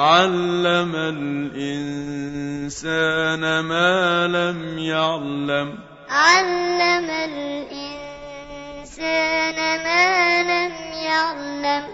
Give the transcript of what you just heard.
عَلَّمَ الْإِنسَانَ مَا لَمْ يَعْلَمْ عَلَّمَ الْإِنسَانَ مَا لَمْ يَعْلَمْ